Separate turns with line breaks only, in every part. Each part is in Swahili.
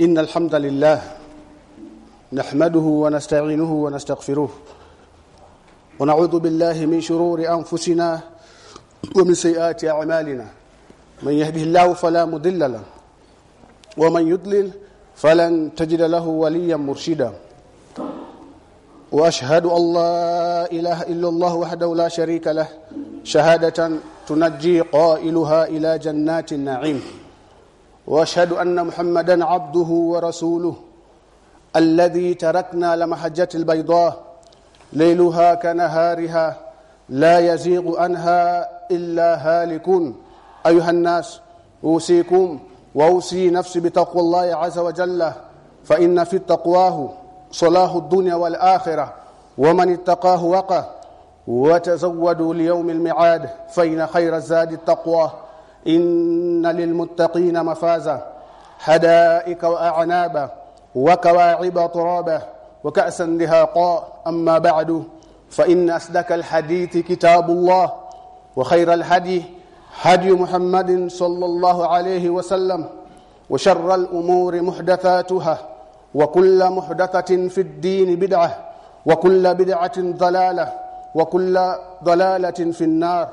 إن الحمد لله نحمده ونستعينه ونستغفره ونعوذ بالله من شرور أنفسنا ومن سيئات أعمالنا. من يهده الله فلا مضل له ومن يضلل فلن تجد له وليا مرشدا. وأشهد أن لا إله إلا الله وحده لا شريك له. شهادة تنجي قائلها إلى جنات النعيم. واشهد ان محمدا عبده ورسوله الذي تركنا لمحجة البيضاء ليلها كنهارها لا يزيغ عنها إلا هالكون أيها الناس أوصيكم وأوصي نفسي بتقوى الله عز وجل فإن في تقواه صلاح الدنيا والآخرة ومن اتقاه وقى وتزودوا ليوم الميعاد فإن خير الزاد التقوى. إن للمتقين مفازا حدائق وأعنابا وكواعب ترابا وكأسا دهاقا أما بعد فإن أصدق الحديث كتاب الله وخير الهدي هدي محمد صلى الله عليه وسلم وشر الأمور محدثاتها وكل محدثة في الدين بدعة وكل بدعة ضلالة وكل ضلالة في النار.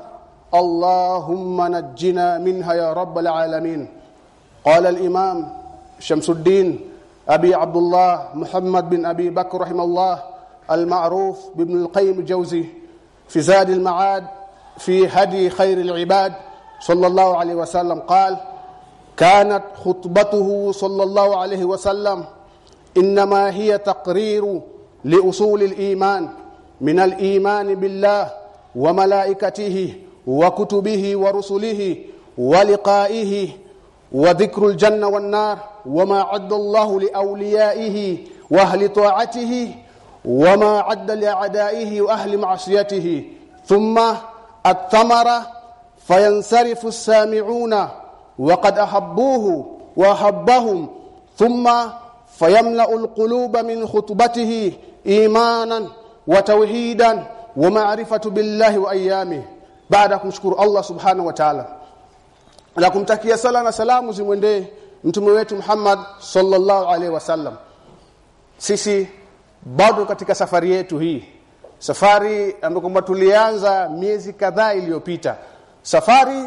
اللهم نجنا منها يا رب العالمين. قال الإمام شمس الدين أبي عبد الله محمد بن أبي بكر رحمه الله المعروف بابن القيم الجوزي في زاد المعاد في هدي خير العباد صلى الله عليه وسلم. قال كانت خطبته صلى الله عليه وسلم إنما هي تقرير لأصول الإيمان من الإيمان بالله وملائكته وكتبه ورسله ولقائه وذكر الجنه والنار وما عد الله لاوليائه واهل طاعته وما عد لاعدائه واهل معصيته ثم الثمره فينصرف السامعون وقد احبوه واحبهم ثم فيملا القلوب من خطبته ايمانا وتوحيدا ومعرفه بالله وايامه baada ya kumshukuru Allah subhanahu wa ta'ala. Na kumtakia sala na salamu zimwendee mtume wetu Muhammad sallallahu alaihi wasallam. Sisi bado katika safari yetu hii. Safari ambayo kwamba tulianza miezi kadhaa iliyopita. Safari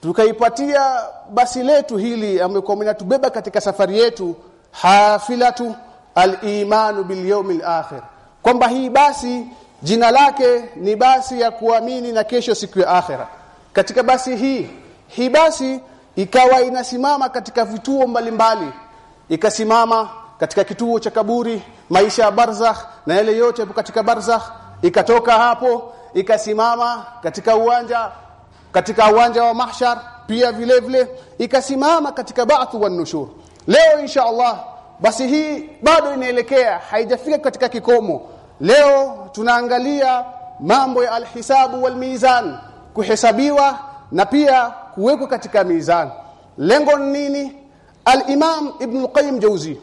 tukaipatia basi letu hili ambayo inatubeba katika safari yetu hafilatu al-imanu bil yawmil akhir. Kwamba hii basi jina lake ni basi ya kuamini na kesho siku ya akhera. Katika basi hii hii basi ikawa inasimama katika vituo mbalimbali. Ikasimama katika kituo cha kaburi maisha ya barzakh na yale yote katika barzakh. Ikatoka hapo ikasimama katika uwanja katika uwanja wa mahshar pia vile vile. Ikasimama katika ba'th wa nushur. Leo insha Allah basi hii bado inaelekea haijafika katika kikomo leo tunaangalia mambo ya alhisabu walmizan kuhesabiwa na pia kuwekwa katika mizan. Lengo nini? al-Imam Ibn al-Qayyim Jauzi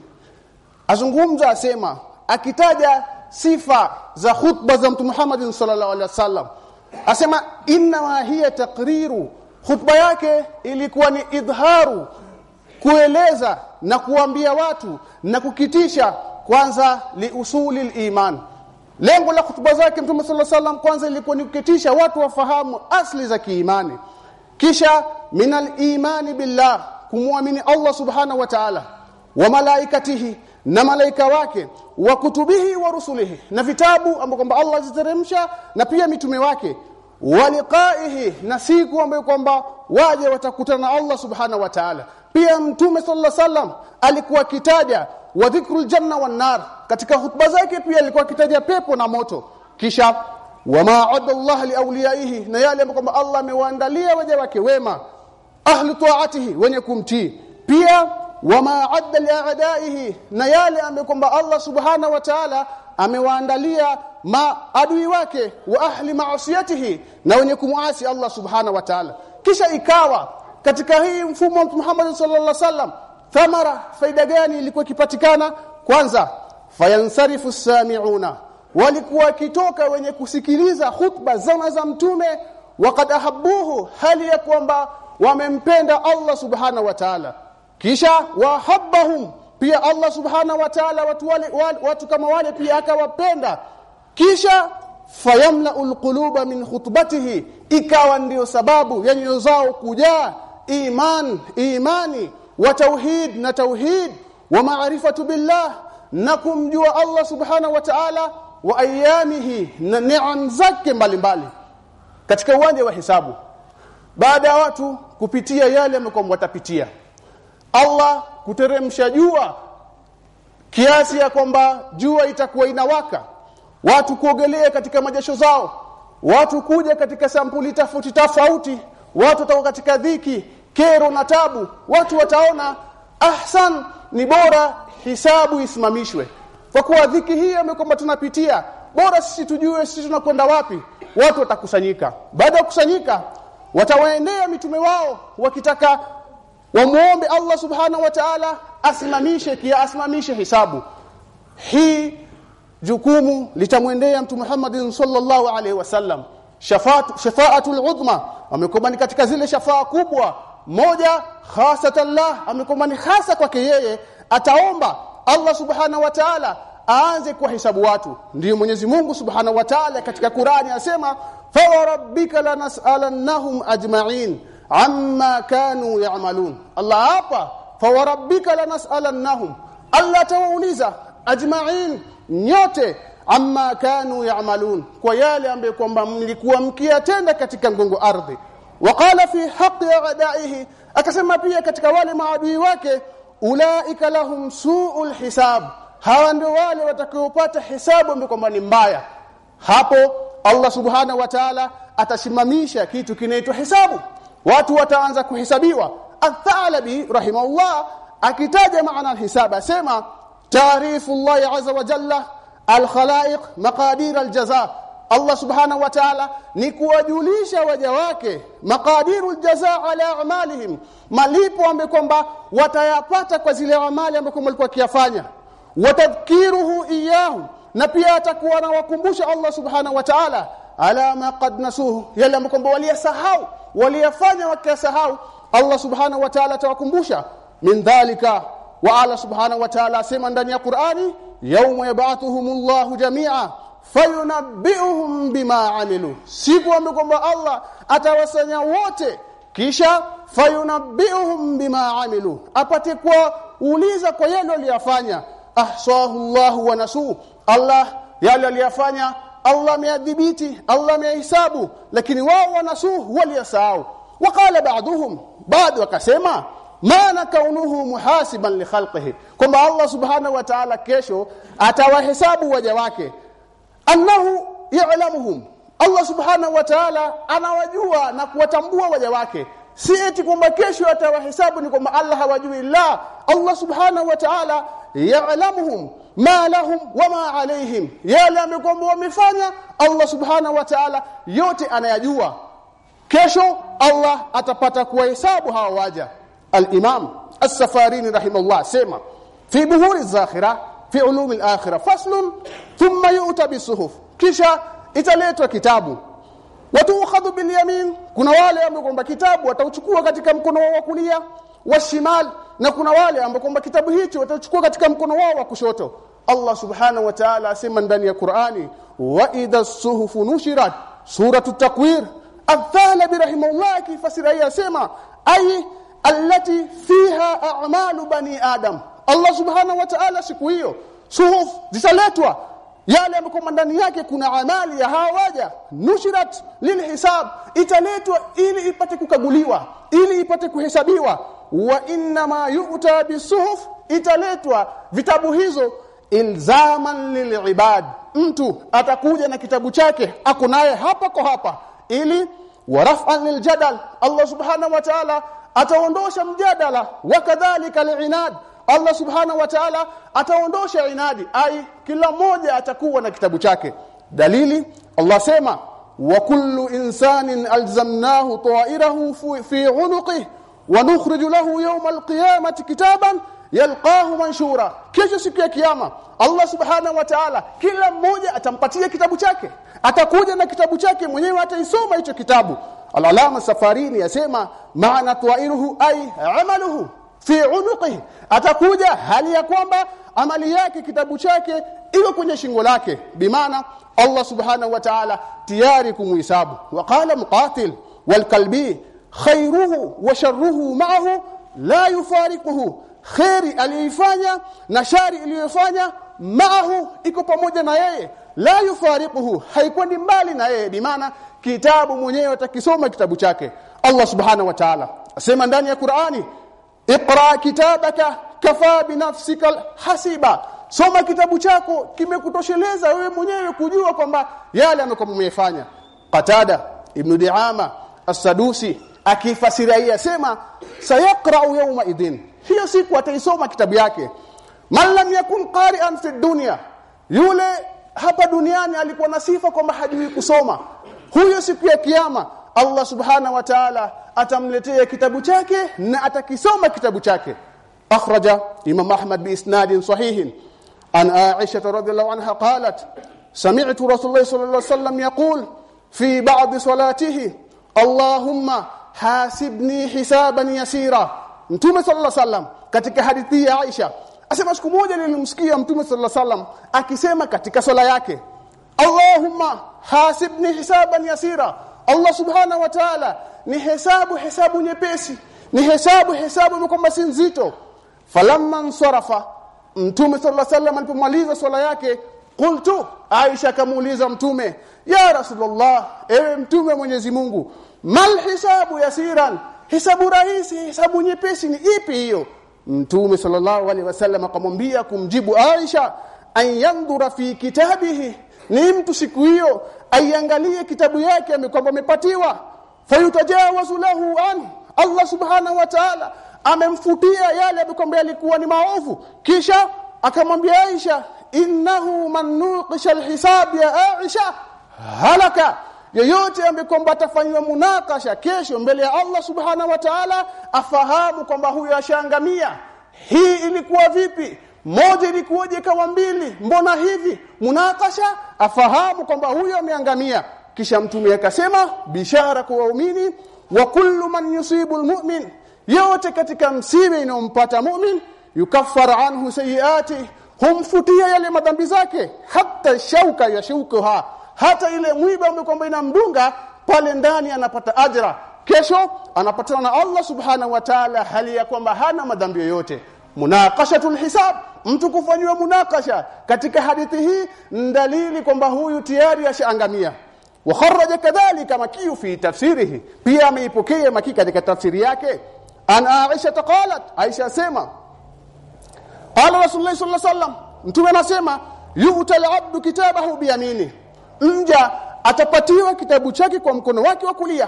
azungumza asema akitaja sifa za khutba za Mtume Muhammad sallallahu alaihi wasallam asema inna hiya taqriru. Khutba yake ilikuwa ni idharu kueleza na kuambia watu na kukitisha kwanza liusuli iman lengo la hutuba zake mtume sallallahu alaihi kwanza ilikuwa ni kuketisha watu wafahamu asli za kiimani. Kisha minal imani billah kumwamini Allah subhanahu wa ta'ala wa malaikatihi na malaika wake wa kutubihi wa rusulihi na vitabu ambapo kwamba Allah ziteremsha na pia mitume wake waliqaihi na siku ambayo kwamba waje watakutana na Allah subhanahu wa ta'ala. Pia mtume sallallahu alaihi wasallam alikuwa kitaja wa dhikrul janna wan nar katika hutuba zake pia alikuwa akitaja pepo na moto. Kisha wama adda Allah liawliyaihi na yale ambayo kwamba Allah amewaandalia waja wake wema ahli taatihi wenye kumtii. Pia wama adda liadaihi na yale ambayo kwamba Allah subhana wa ta'ala amewaandalia maadui wake wa ahli maasiyatihi na wenye kumuasi Allah subhana wa ta'ala. Kisha ikawa katika hii mfumo wa Muhammad sallallahu alaihi wasallam thamara faida gani ilikuwa ikipatikana? Kwanza fayansarifu samiuna walikuwa kitoka wenye kusikiliza hutba zama za mtume waqad ahabbuhu hali ya kwamba wamempenda Allah subhanahu wa ta'ala. Kisha wahabbahum pia Allah subhanahu wa ta'ala watu wale watu kama wale pia akawapenda. Kisha fayamlau lquluba min khutbatihi ikawa ndio sababu ya nyoyo zao kujaa iman imani wa tauhid na tauhid wa ma'rifatu billah na kumjua Allah subhanahu wa ta'ala wa ayamihi na neema zake mbalimbali katika uwanja wa hisabu. Baada ya watu kupitia yale ambayo watapitia. Allah kuteremsha jua kiasi ya kwamba jua itakuwa inawaka. Watu kuogelea katika majasho zao. Watu kuja katika sampuli tofauti tofauti. Watu watakuwa katika dhiki kero na tabu. Watu wataona ahsan ni bora hisabu isimamishwe. Kwa kuwa dhiki hii ambayo kwamba tunapitia bora sisi tujue sisi tunakwenda wapi. Watu watakusanyika. Baada ya kukusanyika watawaendea mitume wao wakitaka wamuombe Allah subhanahu wa ta'ala asimamishe kia asimamishe hisabu. Hii jukumu litamwendea mtume Muhammad sallallahu alaihi wasallam. Shafaatu shafaatul udhma amekumbani katika zile shafaa kubwa moja khasatallah amekumbani hasa kwake yeye ataomba Allah subhanahu wa ta'ala aanze kuhesabu watu. Ndiyo Mwenyezi Mungu subhanahu wa ta'ala katika Qur'ani asema fa rabbika lanas'alannahum ajma'in amma kanu ya'malun. Allah hapa fa rabbika lanas'alannahum. Allah tawauliza ajma'in nyote amma kanu ya'malun. Kwa yale ambayo kwamba mlikuwa mkiyatenda katika ngongo ardhi waqala fi haqqi a'da'ihi akasema pia katika wale maadui wake ulaika lahum su'ul hisab. Hawa ndio wale watakaopata hisabu ambayo mbaya. Hapo Allah subhanahu wa ta'ala atasimamisha kitu kinaitwa hisabu. Watu wataanza kuhesabiwa Athalabi rahimahullah akitaja maana alhisab asema taarifu Allah azza wa jalla alkhalaiq maqadir aljaza Allah subhanahu wa ta'ala ni kuwajulisha waja wake maqadirul jazaa ala a'malihim malipo ambayo kwamba watayapata kwa zile amali ambazo walikuwa kiyafanya watadhkiruhu iyahu na pia atakuwa anawakumbusha Allah subhanahu wa ta'ala ala ma qad nasuhu yale ambayo kwamba waliyasahau waliyafanya wakasahau Allah subhanahu wa ta'ala atawakumbusha. Min dhalika wa ala subhanahu wa ta'ala sema ndani ya Qur'ani yawma yab'athuhumullahu jami'a fayunabbi'uhum bima amilu. Siku ambayo kwamba Allah atawasanya wote kisha fayunabbi'uhum bima amilu. Apate kwa uliza kwa yale waliyafanya. Ahsahu Allah wa nasu Allah yale aliyofanya Allah ameadhibiti Allah amehesabu lakini wao wanasuhu waliyasahau. Waqala ba'dhum baadhi wakasema maana kaunuhu muhasiban li khalqihi. Kwamba Allah subhanahu wa ta'ala kesho atawahesabu waja wake annahu ya'lamuhum. Allah subhanahu wa ta'ala anawajua na kuwatambua waja wake. Si eti kwamba kesho atawahesabu ni kwamba Allah hawajui. La Allah subhanahu wa ta'ala ya'lamuhum ma lahum wama alaihim yale amekwamba wamefanya Allah subhanahu wa ta'ala yote anayajua. Kesho Allah atapata kuwahesabu hawa waja. al-Imam As-Safarini rahimahullah sema fi buhuri zakhira fi ulumi al-akhirah faslun thumma yu'ta bisuhuf kisha italetwa kitabu watuukhadhu bil yamin kuna wale ambao kwamba kitabu watauchukua katika mkono wao wa kulia wa shimal na kuna wale ambao kwamba kitabu hicho watachukua katika mkono wao wa kushoto Allah subhanahu wa ta'ala asema ndani ya Qur'ani wa idha suhufu nushirat suratu takwir الثالبي رحمه الله كيفسر هي اسمع اي التي فيها اعمال بني ادم Allah subhanahu wa ta'ala siku hiyo suhuf zitaletwa. Yale ambako ndani yake kuna amali ya hawaja nushirat lilhisab italetwa ili ipate kukaguliwa ili ipate kuhesabiwa. Wa inna ma yu'ta bisuhuf italetwa vitabu hizo ilzaman lilibad mtu atakuja na kitabu chake akunaye hapa kwa hapa ili waraf'an liljadal Allah subhanahu wa ta'ala ataondosha mjadala wakadhalika liinad Allah subhanahu wa ta'ala ataondosha inadi ai kila mmoja atakuwa na kitabu chake. Dalili Allah sema wa kullu insanin alzamnahu ta'irahu fi 'unuqihi wa nukhriju lahu yawm alqiyamati kitaban yalqahu manshura. Kesho siku ya kiyama Allah subhanahu wa ta'ala kila mmoja atampatia kitabu chake atakuja na kitabu chake mwenyewe ataisoma hicho kitabu. Al-alama safarini yasema maana tuairuhu ay amaluhu fi unuqi. Atakuja hali ya kwamba amali yake kitabu chake iko kwenye shingo lake. Bimaana Allah subhanahu wa ta'ala tayari kumhisabu. Waqala muqatil walkalbi khairuhu wa sharruhu ma'ahu la yufariquhu. Khairi aliyoifanya na shari iliyofanya maahu iko pamoja na yeye. La yufariquhu haikwendi mbali na yeye. Bimaana kitabu mwenyewe atakisoma kitabu chake. Allah subhanahu wa ta'ala asema ndani ya Qur'ani iqra kitabaka kafa binafsika hasiba soma kitabu chako kimekutosheleza wewe mwenyewe kujua kwamba yale amekuwa qatada ibn diama as-sadusi akifasiria sema sayaqra yawma idin hiyo siku ataisoma kitabu yake. Man lam yakun qari'an fi dunya. Yule hapa duniani alikuwa na sifa kwamba hajui kusoma. Huyo siku ya kiyama Allah subhana wa ta'ala atamletea kitabu chake na atakisoma kitabu chake. Akhraja imam ahmad bi isnadin sahihin. An aisha radhiyallahu anha qalat sami'tu rasulullah sallallahu alayhi wasallam yaqul fi ba'd salatihi allahumma hasibni hisaban yasira mtume sallallahu alayhi wasallam katika hadithi ya Aisha asema siku moja nilimsikia mtume sallallahu alayhi wasallam akisema katika swala yake Allahumma hasibni hisaban yasira Allah subhanahu wa ta'ala ni hesabu hesabu nyepesi ni hesabu hesabu kwamba si nzito. Falamma nsarafa mtume sallallahu alayhi wasallam alipomaliza swala yake qultu Aisha kamuuliza mtume ya rasulullah ewe mtume Mwenyezi Mungu mal hisabu yasiran? Hisabu rahisi hisabu nyepesi ni ipi hiyo? Mtume sallallahu alaihi wasallam akamwambia kumjibu Aisha ayandhura fi kitabihi ni mtu siku hiyo aiangalie kitabu yake amekwamba amepatiwa. Fayutajawazu lahu an Allah subhanahu wa ta'ala amemfutia yale amekwamba yalikuwa ni maovu. Kisha akamwambia Aisha innahu man nuqisha alhisab ya Aisha. Halaka. Yeyote amekwamba atafanywa munakasha kesho mbele ya Allah subhanahu wa ta'ala afahamu kwamba huyo ashangamia hii ilikuwa vipi moja ilikuwaje kawa mbili? Mbona hivi? Munakasha afahamu kwamba huyo ameangamia. Kisha mtume akasema bishara kwa waumini wa kullu man yusibu almu'min. Yote katika msiba inompata mu'min yukaffar anhu sayiati humfutia yale madhambi zake hata shauka yashukuha hata ile mwiba umekwamba inamdunga pale ndani anapata ajra. Kesho anapatana na Allah subhanahu wa ta'ala hali ya kwamba hana madhambi yoyote. Munaqashatul hisab mtu kufanywa munakasha. Katika hadithi hii dalili kwamba huyu tayari ashaangamia. Wa kharaja kadhalika makiyu fi tafsirihi. Pia ameipokea maki katika tafsiri yake. An aisha taqalat aisha sema qala rasulullah sallallahu alaihi wasallam. Mtume anasema yu'ta al-abdu kitabahu biyamini. Mja atapatiwa kitabu chake kwa mkono wake wa kulia.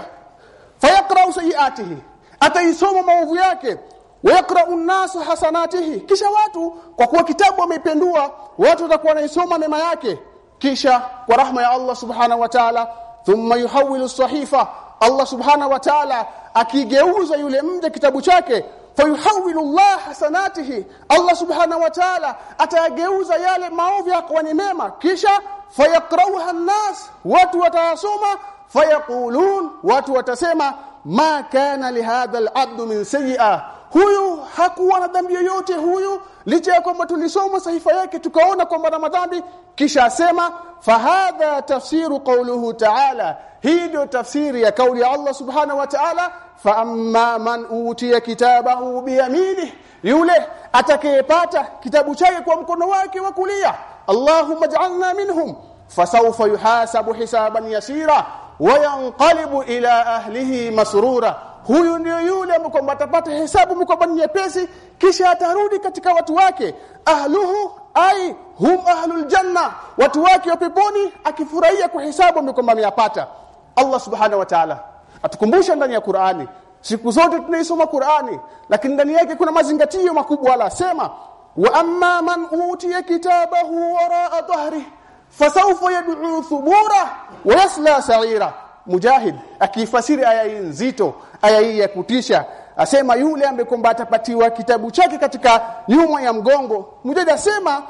Fayaqra'u sayiatihi. Ataisoma maovu yake wayaqra'u an-nasu hasanatihi. Kisha watu kwa kuwa kitabu wameipendua watu watakuwa wanaisoma mema yake. Kisha kwa rahma ya Allah subhanahu wa ta'ala thumma yuhawilu sahifa Allah subhanahu wa ta'ala akigeuza yule mja kitabu chake fayuhawilu Allah hasanatihi. Allah subhanahu wa ta'ala atageuza yale maovu yakawa ni mema. Kisha fayaqrauha an-nas. Watu watasoma fayaqulun watu watasema ma kana lihadha al-abd min sayyi'a huyu hakuwa na dhambi yoyote huyu licha ya kwamba tulisoma sahifa yake tukaona kwamba na madhambi. Kisha asema fahadha tafsiru qawluhu ta'ala. Hii ndio tafsiri ya kauli ya Allah subhanahu wa ta'ala. Fa amma man utiya kitabahu biyamini yule atakayepata kitabu chake kwa mkono wake wa kulia. Allahumma ij'alna minhum fasawfa yuhasabu hisaban yasira wayanqalibu ila ahlihi masrura huyu ndio yule kwamba atapata hesabu mkomba nyepesi kisha atarudi katika watu wake. Ahluhu ai hum ahlul janna. Watu wake wa peponi akifurahia kwa hesabu kwamba ameyapata. Allah subhanahu wa ta'ala atukumbusha ndani ya Qur'ani. Siku zote tunaisoma Qur'ani lakini ndani yake kuna mazingatio makubwa. La sema wa amma man utiya kitabahu wara'a dhahri fasawfa yad'u thubura wa yasla sa'ira mujahid akifasiri aya hii nzito aya hii ya kutisha asema yule ambaye kwamba atapatiwa kitabu chake katika nyuma ya mgongo. Mujahid asema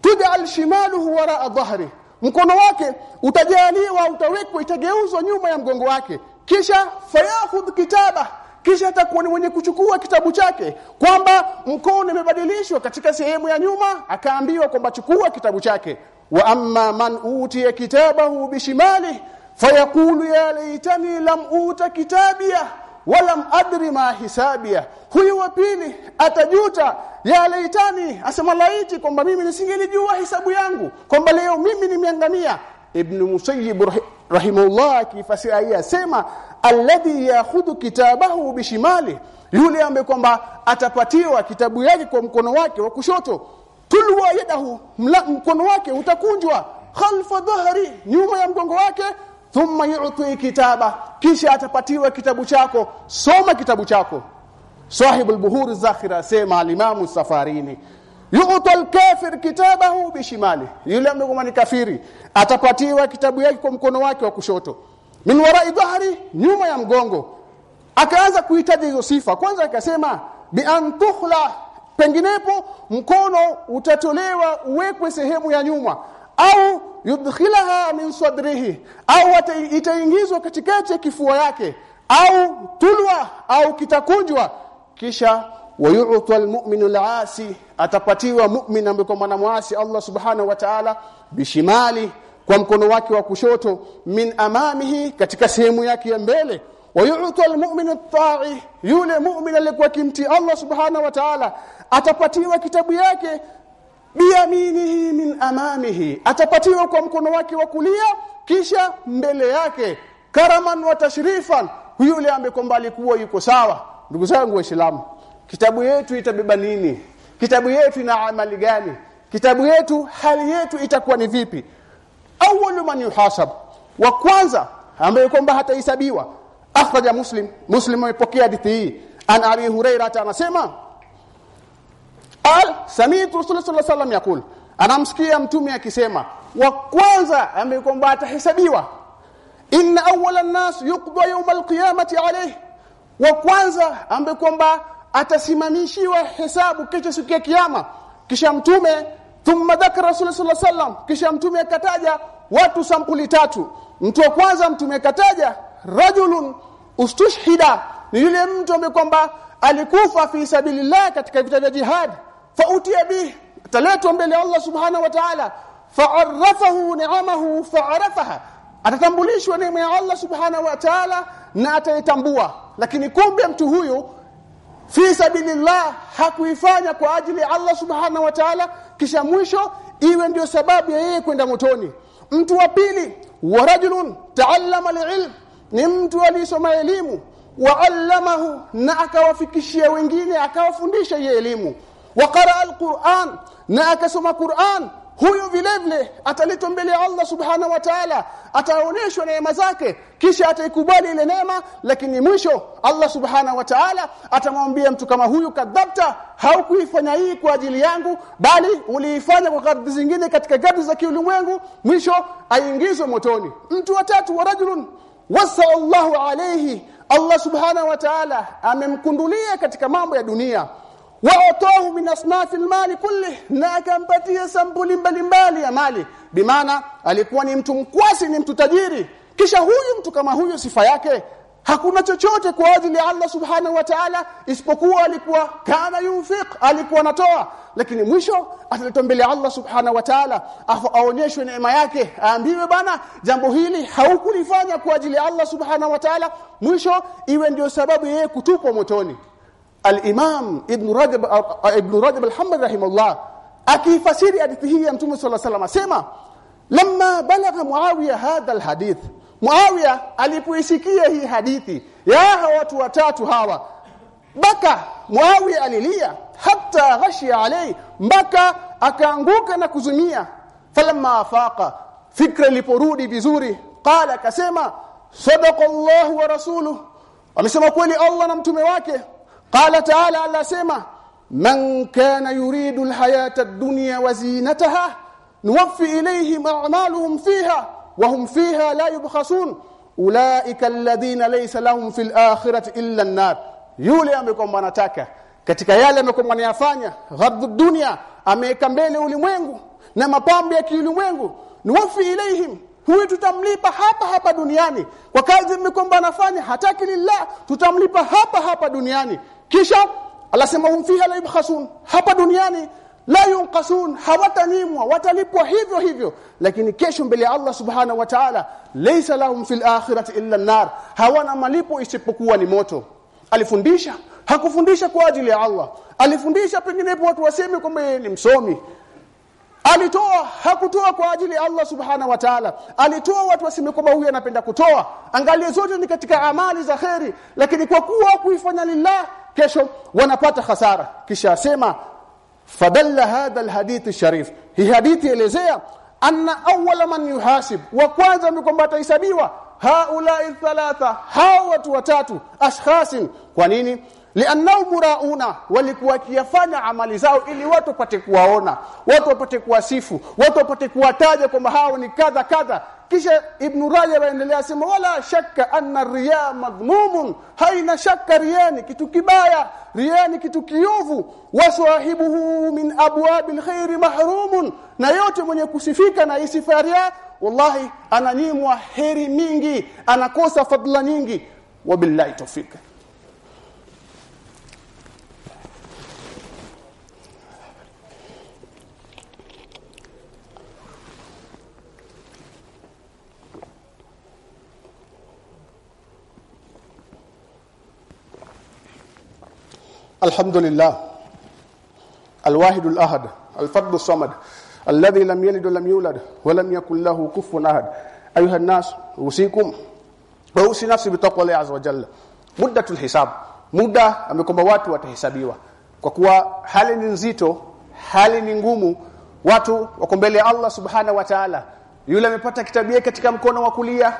tud'al shimaluhu wara dhahri mkono wake utajaliwa utawekwa itageuzwa nyuma ya mgongo wake. Kisha fayakhudh kitaba kisha atakuwa ni mwenye kuchukua kitabu chake kwamba mkono umebadilishwa katika sehemu ya nyuma akaambiwa kwamba chukua kitabu chake. Wa amma man utiya kitabahu bishimali fayaqulu ya laitani lam uta kitabia walam adri ma hisabia. Huyu wa pili atajuta ya laitani asema laiti kwamba mimi nisingelijua hisabu yangu kwamba leo mimi nimeangamia. Ibn musayyib rahimahullah akifasiri aya asema alladhi yakhudhu kitabahu bishimali yule ambaye kwamba atapatiwa kitabu yake kwa mkono wake wa kushoto. Tulwa yadahu mkono wake utakunjwa. Khalfa dhahri nyuma ya mgongo wake thumma yu'ti kitaba. Kisha atapatiwa kitabu chako. Soma kitabu chako. Sahibul buhuri zakhira sema alimamu safarini yu'ta al-kafir kitabahu bishimali. Yule mdogo kafiri atapatiwa kitabu yake kwa mkono wake wa kushoto. Min warai dhahri nyuma ya mgongo. Akaanza kuhitaji hizo sifa. Kwanza akasema bi an tuhla penginepo mkono utatolewa uwekwe sehemu ya nyuma. Au yudkhilaha min sadrihi au itaingizwa katikati ya kifua yake au tulwa au kitakunjwa. Kisha wayu'ta almu'minu al'asi atapatiwa mu'min ambaye kwa mwanamwasi Allah subhanahu wa ta'ala bishimali kwa mkono wake wa kushoto min amamihi katika sehemu yake ya mbele. Wayu'ta almu'minu at-ta'i yule mu'min aliyekuwa kimti Allah subhanahu wa ta'ala atapatiwa kitabu yake biyaminihi min amamihi. Atapatiwa kwa mkono wake wa kulia kisha mbele yake karaman wa tashrifan yule ambaye alikuwa yuko sawa. Ndugu zangu waislamu kitabu yetu itabeba nini? Kitabu yetu ina amali gani? Kitabu yetu hali yetu itakuwa ni vipi? Awwalu man yuhasab. Wa kwanza ambaye kwamba hatahesabiwa. Akhraja muslim. Muslim amepokea hadithi hii. An abi hurairah anasema al sami'tu rasulullah sallallahu alaihi wasallam yakul anamsikia mtume akisema wa kwanza amekwamba atahesabiwa inna awwala an-nas yuqda yawm al-qiyamati alayhi. Wa kwanza amekwamba atasimamishiwa hesabu kesho siku ya kiyama. Kisha mtume thumma dhakara rasulullah sallallahu alaihi wasallam kisha mtume akataja watu sampuli tatu. Mtu wa kwanza mtume akataja rajulun ustushhida. Ni yule mtu ambaye kwamba alikufa fi sabilillah katika vita vya jihad fautia bi taletwa mbele Allah subhanahu wa ta'ala. Fa'arafahu ni'amahu fa'arafaha. Atatambulishwa neema ya Allah subhanahu wa ta'ala na ataitambua. Lakini kumbe mtu huyu fi sabilillah hakuifanya kwa ajili ya Allah subhanahu wa ta'ala. Kisha mwisho iwe ndio sababu ya yeye kwenda motoni. Mtu wa pili wa rajulun ta'allama al-ilm. Ni mtu aliyesoma elimu. Wa allamahu na akawafikishia wengine akawafundisha hii elimu waqara alquran na akasoma Qur'an huyo vile vile ataletwa mbele ya Allah subhana wa ta'ala ataonyeshwa neema zake kisha ataikubali ile neema lakini mwisho Allah subhana wa ta'ala atamwambia mtu kama huyu kadhabta haukuifanya hii kwa ajili yangu bali uliifanya kwa kadhi zingine katika gadi za kiulimwengu mwisho aingizwe motoni. Mtu wa tatu wa rajulun wasa Allahu alayhi. Allah subhana wa ta'ala amemkundulia katika mambo ya dunia waotohu min asnafi almali kulli na akampatia sampuli mbalimbali ya mali. Bimaana alikuwa ni mtu mkwasi ni mtu tajiri. Kisha huyu mtu kama huyu sifa yake hakuna chochote kwa ajili ya Allah subhanahu wa ta'ala isipokuwa alikuwa kana yunfiq alikuwa anatoa. Lakini mwisho ataletwa mbele Allah subhanahu wa ta'ala aonyeshwe neema yake aambiwe bana jambo hili haukulifanya kwa ajili ya Allah subhanahu wa ta'ala. Mwisho iwe ndio sababu yeye kutupwa motoni al-Imam Ibn Rajab Ibn Rajab al-Hanbali rahimahullah akifasiri hadithi hii ya Mtume صلى الله عليه وسلم asema lamma balagha Muawiya hadha al-hadith Muawiya alipoisikia hii hadithi ya watu watatu hawa baka Muawiya alilia hata ghashia alai mpaka akaanguka na kuzumia falamma afaqa fikra iliporudi vizuri qala akasema sadaqa Allah wa rasuluhu amesema kweli Allah na mtume wake qala ta'ala Allah sema man kana yuridu alhayata ad-dunya wa zinataha nuwaffi ilayhim a'maluhum fiha wa hum fiha la yubkhasun. Ulaika alladhina laysa lahum fil akhirati illa an-nar. Yule amekwamba anataka katika yale amekwamba anayafanya ghadhu dunya ameweka mbele ulimwengu na mapambo ya kiulimwengu. Nuwaffi ilayhim huyu tutamlipa hapa hapa duniani. Kwa kazi mikomba anafanya hataki lillah tutamlipa hapa hapa duniani kisha alasema hum fiha la yubkhasun. Hapa duniani la yunqasun hawatanimwa watalipwa hivyo hivyo. Lakini kesho mbele ya Allah subhanahu wa ta'ala laysa lahum fil akhirati illa an-nar. Hawana malipo isipokuwa ni moto. Alifundisha hakufundisha kwa ajili ya Allah. Alifundisha pengine watu waseme kwamba ni msomi. Alitoa hakutoa kwa ajili ya Allah subhanahu wa ta'ala. Alitoa watu waseme kwamba huyu anapenda kutoa. Angalia zote ni katika amali za kheri. Lakini kwa kuwa kuifanya lillah kesho wanapata hasara. Kisha asema fadalla hadha alhadith sharif hii hadithi elezea anna awwala man yuhasib. Wa kwanza ni kwamba atahesabiwa haulai thalatha hao watu watatu ashkhasin. Kwa nini liannahum murauna walikuwa kiafanya amali zao ili watu wapate kuwaona watu wapate kuwasifu watu wapate kuwataja kwamba hao ni kadha kadha. Kisha ibn rajab aendelea sema wala shakka anna riya madhmumun haina shakka riyani kitu kibaya riyani kitu kiovu. Wasahibuhu min abwabil khairi mahrumun na yote mwenye kusifika na isifaria wallahi ananyimwa heri mingi anakosa fadla nyingi. Wabillahi tawfika الحمد لله الواحد الأحد الفرد الصمد الذي لم يلد ولم يولد ولم يكن له كفوا أحد أيها الناس أوصيكم وأوصي نفسي بتقوى الله عز وجل مدة الحساب muda amekwamba watu watahesabiwa kwa kuwa hali ni nzito hali ni ngumu watu wako mbele ya Allah subhana wa ta'ala yule amepata kitabu katika mkono wa kulia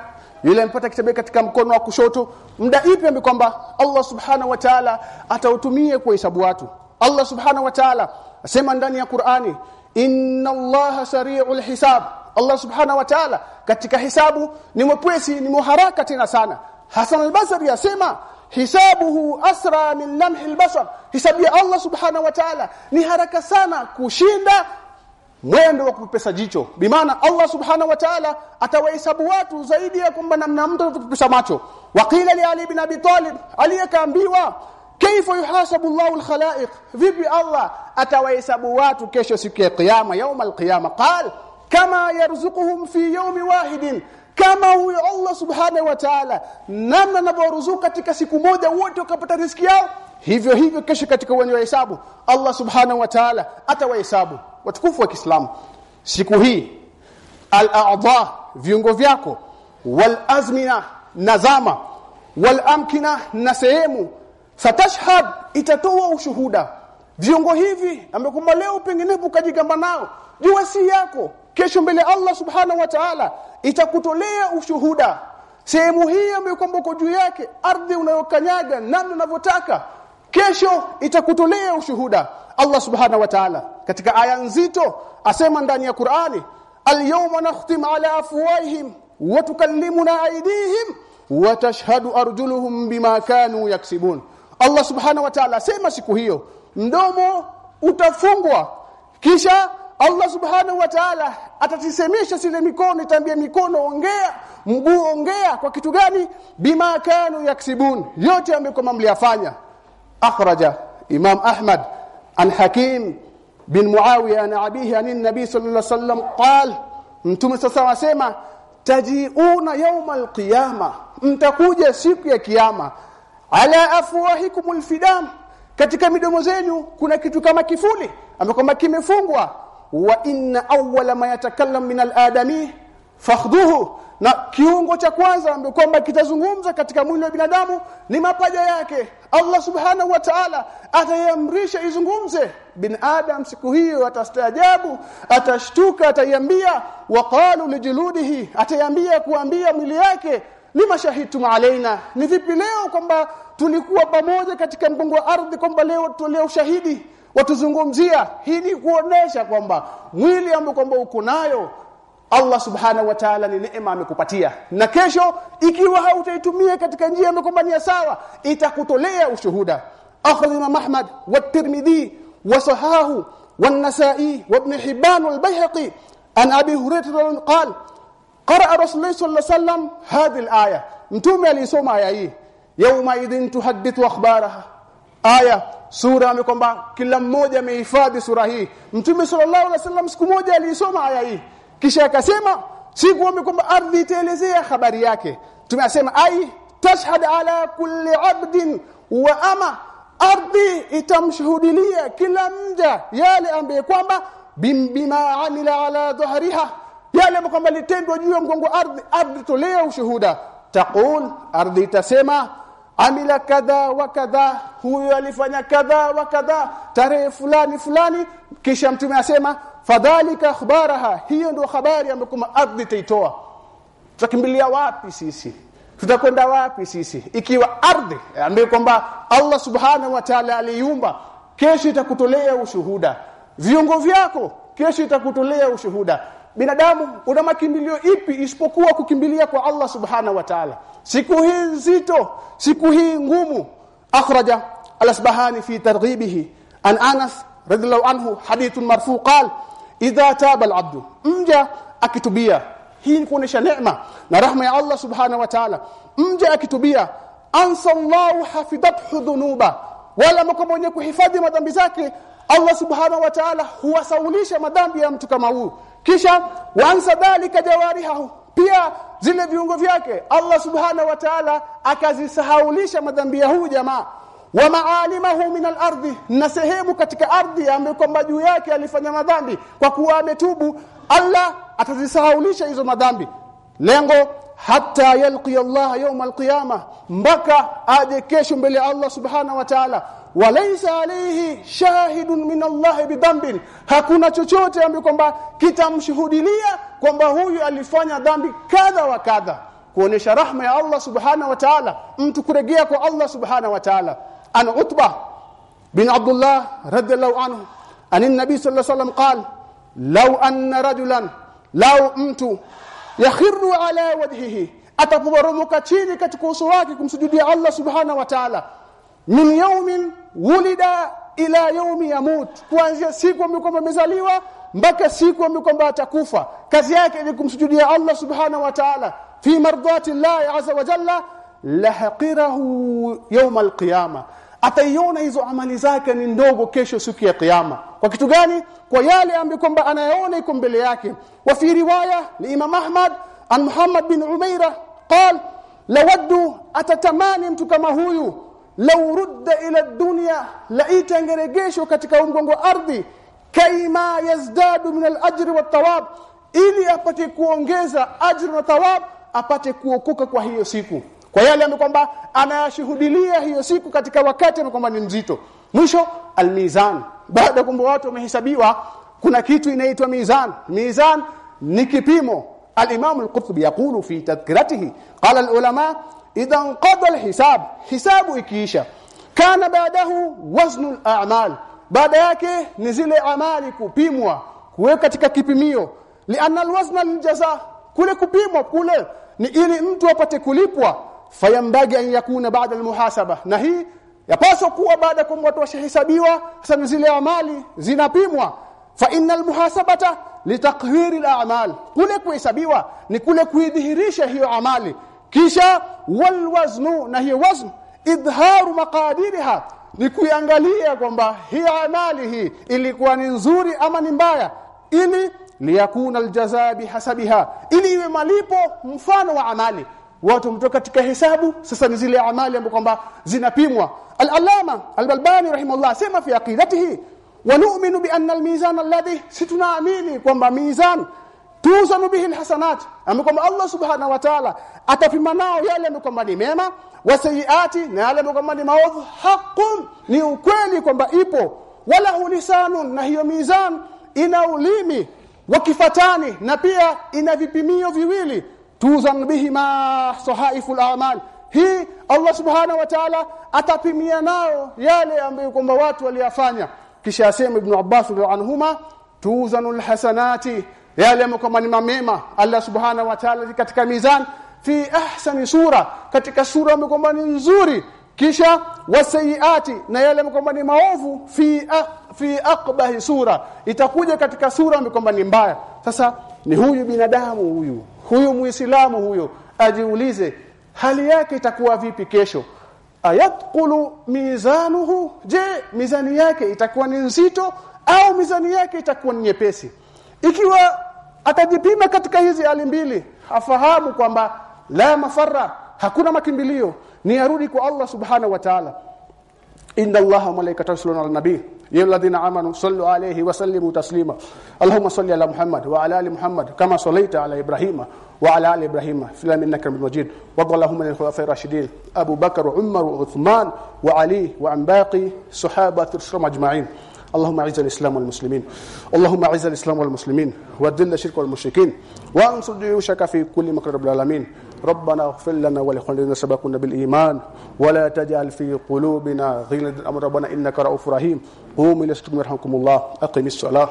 yule amepata kitabu katika mkono wa kushoto muda ipi ambi kwamba Allah subhanahu wa ta'ala atautumie kuhesabu watu? Allah subhanahu wa ta'ala asema ndani ya Qur'ani inna Allah sari'ul hisab. Allah subhanahu wa ta'ala katika hisabu ni mwepesi ni muharaka tena sana. Hasan al-Basri asema hisabuhu asra min lamhi al-basar hisabu ya Allah subhanahu wa ta'ala ni haraka sana kushinda mwendo wa kupepesa jicho. Bimaana Allah subhana wa ta'ala atawahesabu watu zaidi ya kwamba namna mtu anapopepesa macho. Waqila li ali ibn abi talib aliyekaambiwa kaifa yuhasabu Allahu alkhalaiq? Vipi Allah atawahesabu watu kesho siku ya kiyama yaum alqiyama? Qal kama yarzuquhum fi yawmi wahidin. Kama huyo Allah subhanahu wa ta'ala namna anavyoruzuka katika siku moja wote wakapata riziki yao hivyo hivyo kesho katika uwanja wa hesabu Allah subhanahu wa ta'ala atawahesabu watukufu wa Kiislamu. Siku hii al-a'dha viungo vyako wal azmina nazama wal amkina na sehemu fatashhad itatoa ushuhuda. Viungo hivi amekuwa leo penginepo ukajigamba nao jua si yako. Kesho mbele Allah subhanahu wa ta'ala itakutolea ushuhuda. Sehemu hii ambayo kwamba juu yake ardhi unayokanyaga namna unavyotaka kesho itakutolea ushuhuda Allah subhanahu wa ta'ala. Katika aya nzito asema ndani ya Qur'ani al-yawma nakhtim ala afwahihim wa tukallimuna aydihim wa tashhadu arjuluhum bima kanu yaksibun. Allah subhanahu wa ta'ala asema siku hiyo mdomo utafungwa kisha Allah subhanahu wa ta'ala atatisemesha zile mikono itaambia mikono ongea mguu ongea kwa kitu gani? Bima kanu yaksibun. Yote ambayo kama mliyafanya akhraja imam ahmad an hakim bin muawiya an abihi an nabi sallallahu alaihi wasallam qal mtume sasa wasema tajiuna yawma alqiyama mtakuja siku ya kiyama ala afwahikum alfidam katika midomo zenu kuna kitu kama kifuli amekwamba kimefungwa wa inna awwala ma yatakallam min al-adami fakhdhuhu na kiungo cha kwanza ambacho kwamba kitazungumza katika mwili wa binadamu ni mapaja yake. Allah subhanahu wa ta'ala atayamrisha izungumze. Bin adam siku hiyo atastaajabu atashtuka ataiambia waqalu lijuludihi ataiambia kuambia mwili yake lima shahidtum alaina ni vipi leo kwamba tulikuwa pamoja katika mgongo wa ardhi kwamba leo tuleo ushahidi watuzungumzia. Hii ni kuonesha kwamba mwili ambao kwamba uko nayo Allah subhanahu wa ta'ala ni neema amekupatia. Na kesho ikiwa hautaitumia katika njia ambayo sawa itakutolea ushuhuda. Akhadha Ahmad wa Tirmidhi wa sahahu Nasa'i wa Ibn Hibban wal Baihaqi an Abi Hurairah qala qara rasulullah sallallahu alaihi wasallam hadhihi alaya. Mtume alisoma aya hii yauma idhin tuhaddithu akhbaraha. Aya sura amekwamba kila mmoja amehifadhi sura hii. Mtume sallallahu alaihi wasallam siku moja aliisoma aya hii kisha akasema siku amekwamba ardhi itaelezea habari yake. Tumesema ai tashhad ala kulli abdin wa ama ardhi itamshuhudilia kila mja yale ambaye kwamba bima amila ala dhahriha yale kwamba litendwa juu ya mgongo ardhi ardhi tolea ushuhuda. Taqul ardhi itasema amila kadha wa kadha huyo alifanya kadha wa kadha tarehe fulani fulani. Kisha mtume asema fadhalika akhbaraha hiyo ndio habari ambayo ardhi taitoa tutakimbilia wapi sisi? Tutakwenda wapi sisi? Ikiwa ardhi ambayo kwamba Allah subhanahu wa ta'ala aliumba kesho itakutolea ushuhuda. Viungo vyako kesho itakutolea ushuhuda. Binadamu una makimbilio ipi isipokuwa kukimbilia kwa Allah subhanahu wa ta'ala? Siku hii nzito siku hii ngumu. Akhraja al-asbahani fi targhibihi. An Anas radhiallahu anhu hadithun marfu qal idha taba al-abdu mja akitubia. Hii ni kuonesha neema na rahma ya Allah subhanahu wa ta'ala. Mja akitubia ansallahu hafidathu dhunuba. Wala mko mwenye kuhifadhi madhambi zake Allah subhanahu wa ta'ala huwasaulisha madhambi ya mtu kama huyu kisha wansa dhalika jawarihahu. Pia zile viungo vyake Allah subhanahu wa ta'ala akazisahaulisha madhambi ya huyu jamaa wa maalimahu min al-ardhi na sehemu katika ardhi ambayo kwamba juu yake alifanya madhambi kwa kuwa ametubu Allah atazisahaulisha hizo madhambi. Lengo hata yalqi Allah yawm al-qiyama mpaka aje kesho mbele Allah subhanahu wa ta'ala. Walaysa alayhi shahidun min Allah bidhanbin hakuna chochote ambacho kwamba kitamshuhudilia kwamba huyu alifanya dhambi kadha wa kadha. Kuonesha rahma ya Allah subhanahu wa ta'ala mtu kuregea kwa Allah subhanahu wa ta'ala ana utba bin الله عنه anhu an صلى الله عليه وسلم قال لو anna رجلا لو mtu يخر على وجهه ataporomoka chini katika uso wake kumsujudia Allah subhanahu wa ta'ala min yawmin wulida ila yawmi yamut kuanzia siku ambayo amezaliwa mpaka siku ambayo atakufa kazi yake ni kumsujudia Allah subhanahu wa ta'ala fi mardati Allah azza wa jalla lahaqirahu yawma alqiyama. Ataiona hizo amali zake ni ndogo kesho siku ya kiyama. Kwa kitu gani? Kwa yale ambaye kwamba anayaona iko mbele yake. Wa fi riwaya ni Imam Ahmad an Muhammad bin Umaira qal lawaddu atatamani mtu kama huyu. Law rudda ila dunya laita angeregeshwa katika ungongo ardhi. Kaima yazdadu min al-ajr wat-thawab ili apate kuongeza ajr na thawab apate kuokoka kwa hiyo siku kwa yale ambayo kwamba anayashuhudilia hiyo siku katika wakati ambao kwamba ni mzito mwisho almizan baada kwamba watu wamehesabiwa kuna kitu inaitwa mizan mizan ni kipimo الامام القرطبي يقول في تذكرته قال العلماء اذا انقضى الحساب حساب ikiisha kana baadahu wazn al-a'mal baada yake ni zile amali kupimwa kuweka katika kipimio lianna alwazn aljaza kule kupimwa kule ni ili mtu apate kulipwa fayambagi an yakuna baada almuhasaba. Na hii yapaswa kuwa baada kwa watu washahesabiwa sasa zile amali zinapimwa. Fa innal muhasabata litaqhiri al-a'mal. Kule kuhesabiwa ni kule kuidhihirisha hiyo amali. Kisha wal waznu na hiyo wazn idharu maqadiriha ni kuangalia kwamba hii amali hii ilikuwa ni nzuri ama ni mbaya. Ili liyakuna aljazaa bihasabiha ili iwe malipo mfano wa amali watu wametoka katika hisabu sasa ni zile amali ambapo kwamba zinapimwa. Al-allama al-balbani rahimahullah sema fi aqidatihi wa nu'minu bi anna al-mizan alladhi situnaamini kwamba mizan tuzanu bihi alhasanat amekwamba Allah subhanahu wa ta'ala atapima nao yale ambapo kwamba ni mema wa sayiati na yale ambapo kwamba ni maovu. Haqqun ni ukweli kwamba ipo. Wala hulisanun na hiyo mizan ina ulimi wakifatani na pia ina vipimio viwili tuzan bihi ma sahaiful a'mal hii Allah subhanahu wa ta'ala atapimia nao yale ambayo kwamba watu waliyafanya. Kisha asema ibn Abbas anhuma tuzanul hasanati yale kwamba ni mema Allah subhanahu wa ta'ala katika mizan fi ahsani sura katika sura kwamba ni nzuri. Kisha wasayiati na yale kwamba ni maovu fi fi aqbahi sura. Itakuja katika sura kwamba ni mbaya. Sasa ni huyu binadamu huyu. Huyu muislamu huyo. Ajiulize hali yake itakuwa vipi kesho? Ayatqulu mizanuhu? Je mizani yake itakuwa ni nzito au mizani yake itakuwa ni nyepesi? Ikiwa atajipima katika hizi hali mbili afahamu kwamba la mafarra hakuna makimbilio. Ni arudi kwa Allah subhanahu wa ta'ala inna allaha malaikatahu yusalluna ala nabii يا الذين آمنوا صلوا عليه وسلموا تسليما. اللهم صل على محمد وعلى آل محمد كما صليت على إبراهيم وعلى آل إبراهيم في العالمين إنك حميد مجيد. وارض اللهم عن الخلفاء الراشدين أبو بكر وعمر وعثمان وعلي وعن باقي صحابة الرسول أجمعين. اللهم أعز الإسلام والمسلمين. اللهم أعز الإسلام والمسلمين. واذل الشرك والمشركين. وانصر جيوشك في كل مكان رب العالمين. ربنا اغفر لنا ولإخواننا الذين سبقونا بالإيمان ولا تجعل في قلوبنا غلا ربنا إنك رؤوف رحيم. قوموا إلى يرحمكم الله. أقم الصلاة.